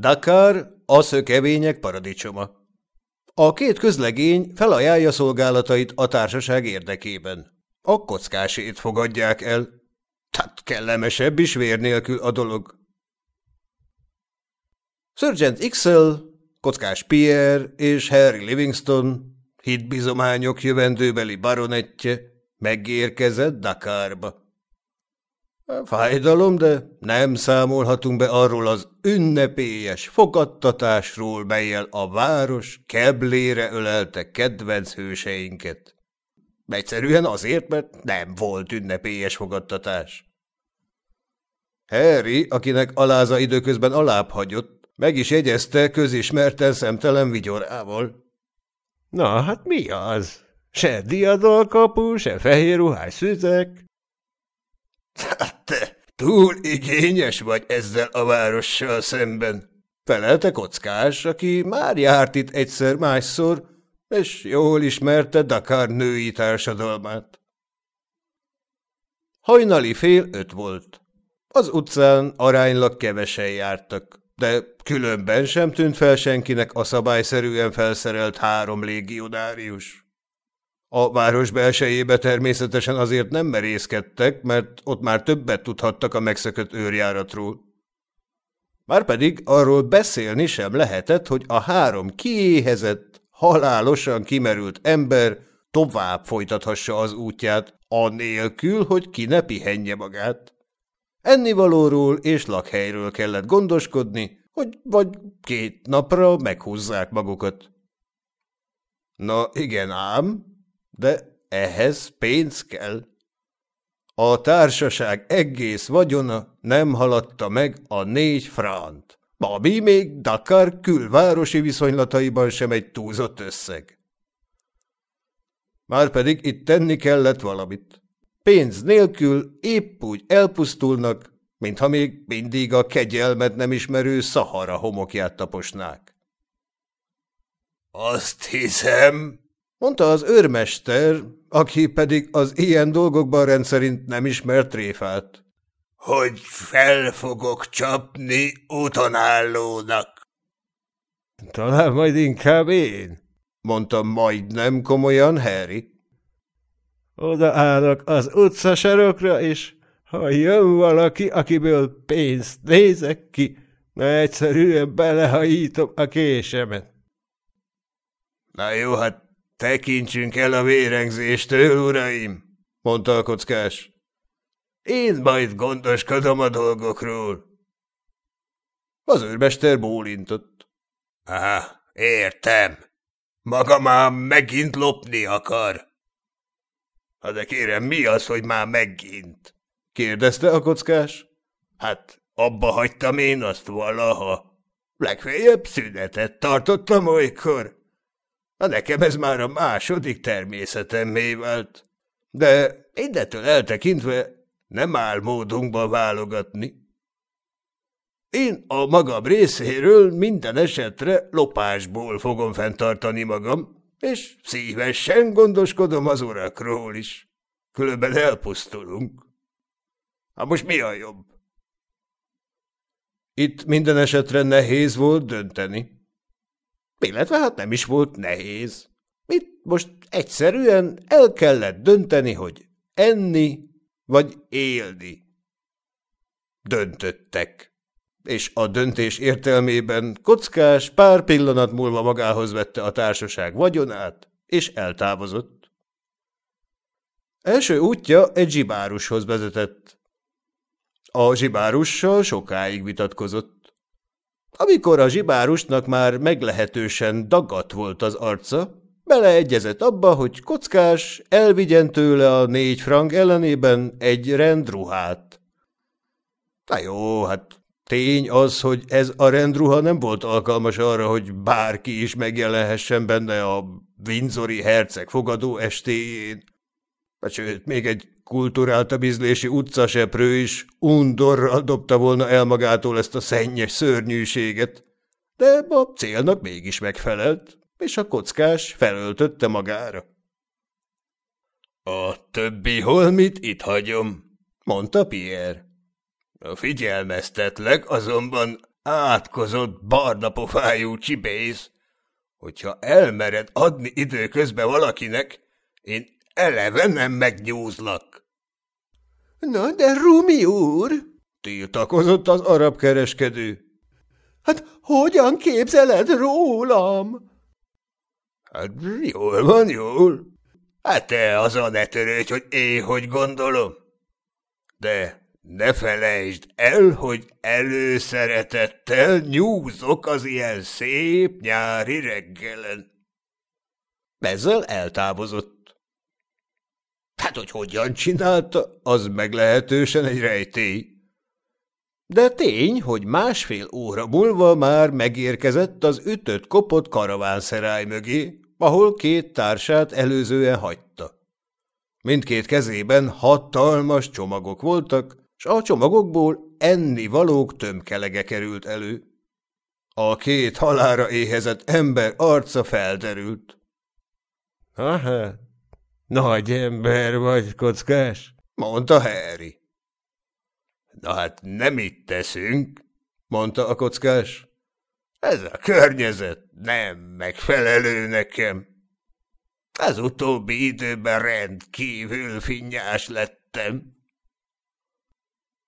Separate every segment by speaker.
Speaker 1: Dakar a szökevények paradicsoma. A két közlegény felajánlja szolgálatait a társaság érdekében. A kockásét fogadják el. Tehát kellemesebb is vér nélkül a dolog. Sergeant XL, kockás Pierre és Harry Livingston, hitbizományok jövendőbeli baronettje, megérkezett Dakarba. Fájdalom, de nem számolhatunk be arról az ünnepélyes fogadtatásról, melyel a város keblére ölelte kedvenc hőseinket. Egyszerűen azért, mert nem volt ünnepélyes fogadtatás. Harry, akinek aláza időközben alább hagyott, meg is jegyezte közismerten szemtelen vigyorával.
Speaker 2: – Na, hát mi az? Se diadalkapu, se fehér ruhás szüzek?
Speaker 1: Hát te túl igényes vagy ezzel a várossal szemben, felelte kockás, aki már járt itt egyszer másszor, és jól ismerte Dakar női társadalmát. Hajnali fél öt volt. Az utcán aránylag kevesen jártak, de különben sem tűnt fel senkinek a szabályszerűen felszerelt három légionárius. A város belsejébe természetesen azért nem merészkedtek, mert ott már többet tudhattak a megszökött őrjáratról. Márpedig arról beszélni sem lehetett, hogy a három kiéhezett, halálosan kimerült ember tovább folytathassa az útját, anélkül, hogy ki ne pihenje magát. Ennivalóról és lakhelyről kellett gondoskodni, hogy vagy két napra meghúzzák magukat. Na igen ám, de ehhez pénz kell. A társaság egész vagyona nem haladta meg a négy frant, ami még Dakar külvárosi viszonylataiban sem egy túlzott összeg. Márpedig itt tenni kellett valamit. Pénz nélkül épp úgy elpusztulnak, mintha még mindig a kegyelmet nem ismerő Szahara homokját taposnák. Azt hiszem, mondta az őrmester, aki pedig az ilyen dolgokban rendszerint nem ismert tréfát. Hogy fel fogok csapni útonállónak.
Speaker 2: Talán majd inkább én,
Speaker 1: mondta majdnem komolyan Harry.
Speaker 2: Odaállok az utcasarokra, és ha jön valaki, akiből pénzt nézek ki, egyszerűen belehajítom a késemet.
Speaker 1: Na jó, hát Tekintsünk el a vérengzéstől, uraim, mondta a kockás. Én majd gondoskodom a dolgokról. Az őrmester bólintott. Á, értem. Maga már megint lopni akar. Ha de kérem, mi az, hogy már megint? kérdezte a kockás. Hát, abba hagytam én azt valaha. Legfeljebb szünetet tartottam olykor. A nekem ez már a második természetemmé vált. De innentől eltekintve nem áll módunkba válogatni. Én a magam részéről minden esetre lopásból fogom fenntartani magam, és szívesen gondoskodom az urakról is. Különben elpusztulunk. Ha most mi a jobb? Itt minden esetre nehéz volt dönteni. Illetve hát nem is volt nehéz. Itt most egyszerűen el kellett dönteni, hogy enni vagy élni. Döntöttek. És a döntés értelmében kockás pár pillanat múlva magához vette a társaság vagyonát, és eltávozott. Első útja egy zsibárushoz vezetett. A zsibárussal sokáig vitatkozott. Amikor a zsibárusnak már meglehetősen dagat volt az arca, beleegyezett abba, hogy kockás elvigyen tőle a négy frank ellenében egy rendruhát. Na jó, hát tény az, hogy ez a rendruha nem volt alkalmas arra, hogy bárki is megjelenhessen benne a Windsori herceg fogadó estéjén. Sőt, még egy kulturáltabb ízlési utcaseprő is undorral dobta volna el magától ezt a szennyes szörnyűséget, de a célnak mégis megfelelt, és a kockás felöltötte magára. A többi holmit itt hagyom, mondta Pierre. Figyelmeztetlek azonban, átkozott barna pofájú csibész, hogyha elmered adni időközben valakinek, én eleve nem megnyúzlak.
Speaker 2: Na, de Rumi úr!
Speaker 1: Tiltakozott az arab kereskedő.
Speaker 2: Hát hogyan képzeled rólam?
Speaker 1: Hát jól van, jól. Hát te azon ne törődj, hogy én hogy gondolom. De ne felejtsd el, hogy előszeretettel nyúzok az ilyen szép nyári reggelen. Ezzel eltávozott. Hát, hogy hogyan csinálta, az meglehetősen egy rejtély. De tény, hogy másfél óra múlva már megérkezett az ütött-kopott karavánszerály mögé, ahol két társát előzően hagyta. Mindkét kezében hatalmas csomagok voltak, s a csomagokból enni-valók tömkelege került elő. A két halára éhezett ember arca felderült.
Speaker 2: – Aha, nagy ember vagy, kockás?
Speaker 1: – mondta Harry. – Na hát nem itt teszünk – mondta a kockás. – Ez a környezet nem megfelelő nekem. Az utóbbi időben rendkívül finnyás lettem.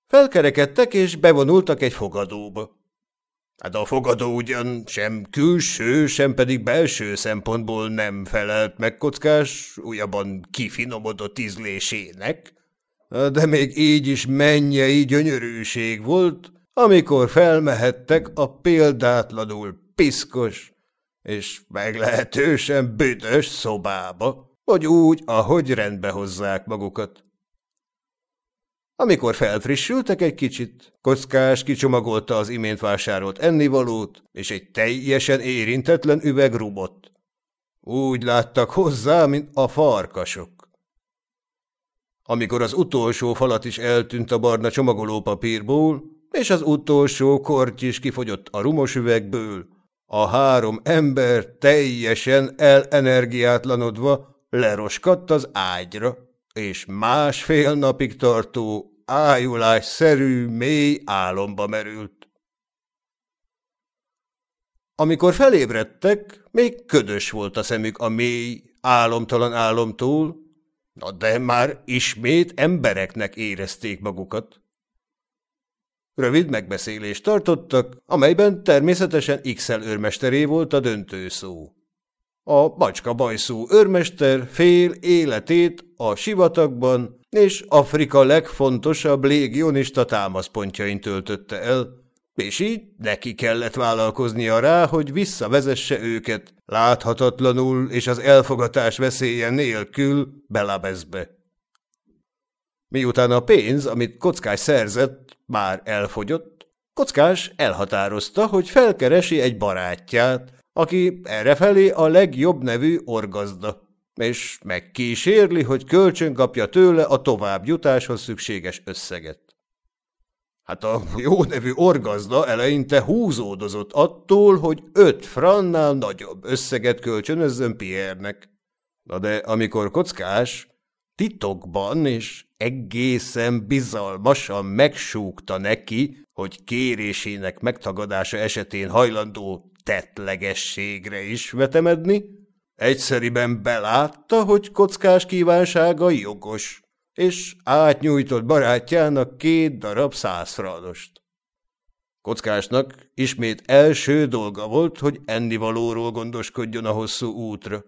Speaker 1: Felkerekedtek, és bevonultak egy fogadóba. Hát a fogadó ugyan sem külső, sem pedig belső szempontból nem felelt meg kockás, újabban kifinomodott ízlésének, de még így is mennyei gyönyörűség volt, amikor felmehettek a példátlanul piszkos és meglehetősen büdös szobába, hogy úgy, ahogy rendbe hozzák magukat. Amikor felfrissültek egy kicsit, kockás kicsomagolta az imént vásárolt ennivalót, és egy teljesen érintetlen üveg rubott. Úgy láttak hozzá, mint a farkasok. Amikor az utolsó falat is eltűnt a barna csomagolópapírból, és az utolsó korty is kifogyott a rumos üvegből, a három ember teljesen elenergiátlanodva leroskadt az ágyra, és másfél napig tartó ájulásszerű mély álomba merült. Amikor felébredtek, még ködös volt a szemük a mély, álomtalan álomtól, na de már ismét embereknek érezték magukat. Rövid megbeszélést tartottak, amelyben természetesen XL őrmesteré volt a döntő szó. A macska bajszú őrmester fél életét a sivatagban és Afrika legfontosabb légionista támaszpontjain töltötte el, és így neki kellett vállalkoznia rá, hogy visszavezesse őket láthatatlanul és az elfogatás veszélye nélkül Belabezbe. Miután a pénz, amit Kockás szerzett, már elfogyott, Kockás elhatározta, hogy felkeresi egy barátját, aki errefelé a legjobb nevű orgazda és megkísérli, hogy kölcsön kapja tőle a továbbjutáshoz szükséges összeget. Hát a jó nevű orgazda eleinte húzódozott attól, hogy öt frannál nagyobb összeget kölcsönözzön Pierre-nek. Na de amikor kockás, titokban és egészen bizalmasan megsúgta neki, hogy kérésének megtagadása esetén hajlandó tettlegességre is vetemedni, Egyszeriben belátta, hogy kockás kívánsága jogos, és átnyújtott barátjának két darab százfradost. Kockásnak ismét első dolga volt, hogy ennivalóról gondoskodjon a hosszú útra.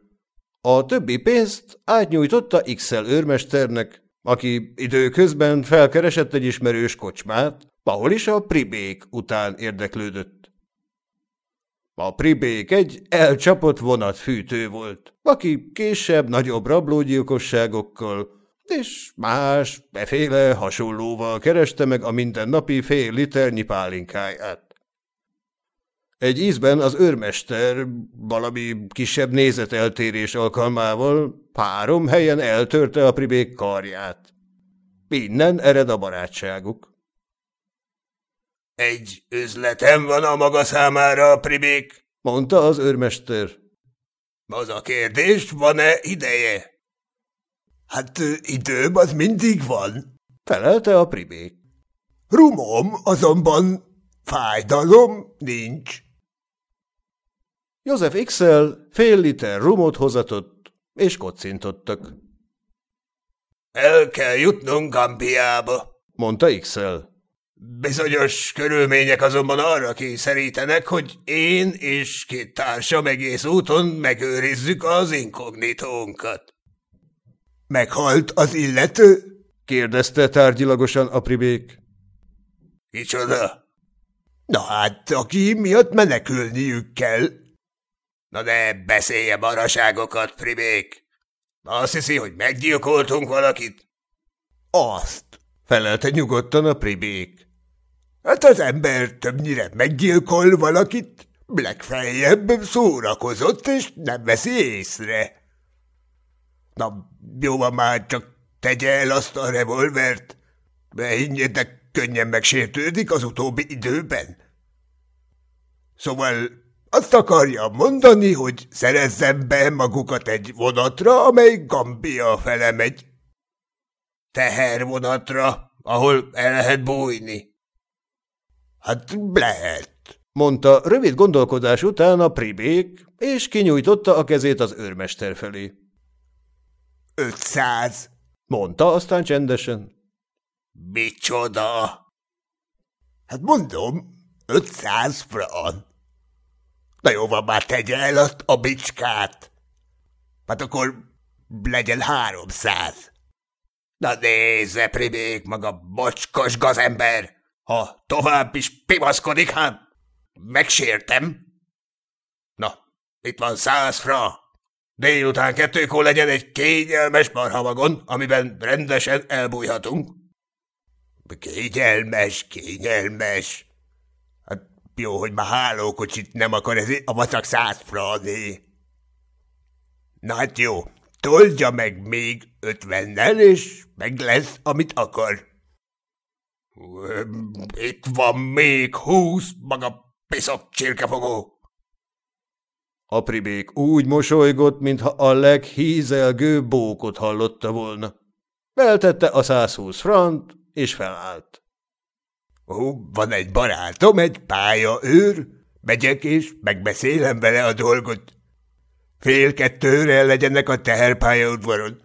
Speaker 1: A többi pénzt átnyújtotta XL őrmesternek, aki időközben felkeresett egy ismerős kocsmát, ahol is a pribék után érdeklődött. A pribék egy elcsapott vonatfűtő volt, aki később nagyobb rablógyilkosságokkal és más, beféle hasonlóval kereste meg a mindennapi fél liternyi pálinkáját. Egy ízben az őrmester valami kisebb nézeteltérés alkalmával három helyen eltörte a pribék karját. Innen ered a barátságuk. Egy üzletem van a maga számára, pribék, mondta az őrmester. Az a kérdés, van-e ideje? Hát időm az mindig van, felelte a pribék. Rumom azonban
Speaker 3: Fájdalom nincs.
Speaker 1: József x fél liter rumot hozatott, és kocintottak.
Speaker 3: El kell jutnunk Gambiába,
Speaker 1: mondta x -el.
Speaker 3: Bizonyos körülmények azonban arra kényszerítenek, hogy én és két társam egész úton megőrizzük az inkognitónkat. Meghalt az illető?
Speaker 1: kérdezte tárgyilagosan apribék.
Speaker 3: Kicsoda? Na hát, aki miatt menekülniük kell. Na de beszélje maraságokat, pribék. Azt hiszi, hogy meggyilkoltunk valakit? Azt, felelte nyugodtan a pribék. Hát az ember többnyire meggyilkol valakit, legfeljebb szórakozott, és nem veszi észre. Na, jó van már, csak tegye el azt a revolvert, mert higgyetek, könnyen megsértődik az utóbbi időben. Szóval azt akarja mondani, hogy szerezzem be magukat egy vonatra, amely Gambia fele megy. Tehervonatra, ahol el lehet bújni. Hát lehet,
Speaker 1: mondta rövid gondolkodás után a pribék, és kinyújtotta a kezét az őrmester felé.
Speaker 3: Ötszáz,
Speaker 1: mondta aztán csendesen.
Speaker 3: Micsoda? Hát mondom, ötszáz fran. Na jó van, már tegye el azt a bicskát. Hát akkor legyen háromszáz. Na nézze, pribék, maga bocskos gazember! Ha tovább is pimaszkodik, hát megsértem. Na, itt van száz fra. Délután kettőkor legyen egy kényelmes marhavagon, amiben rendesen elbújhatunk. Kényelmes, kényelmes. Hát jó, hogy már hálókocsit nem akar ez a vacak száz frani. Na hát jó, toldja meg még ötvennel, és meg lesz, amit akar. Itt van még húsz, maga piszok csirkefogó.
Speaker 1: Apribék úgy mosolygott, mintha a leghízelgő bókot hallotta volna. Feltette a 120 frant, és felállt.
Speaker 3: Ó, van egy barátom, egy pályaőr, megyek és megbeszélem vele a dolgot. Fél kettőre legyenek a teherpályaudvaron.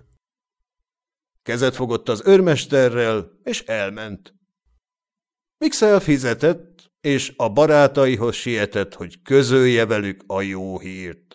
Speaker 1: Kezet fogott az őrmesterrel, és elment. Mixel fizetett, és a barátaihoz sietett, hogy közölje velük a jó hírt.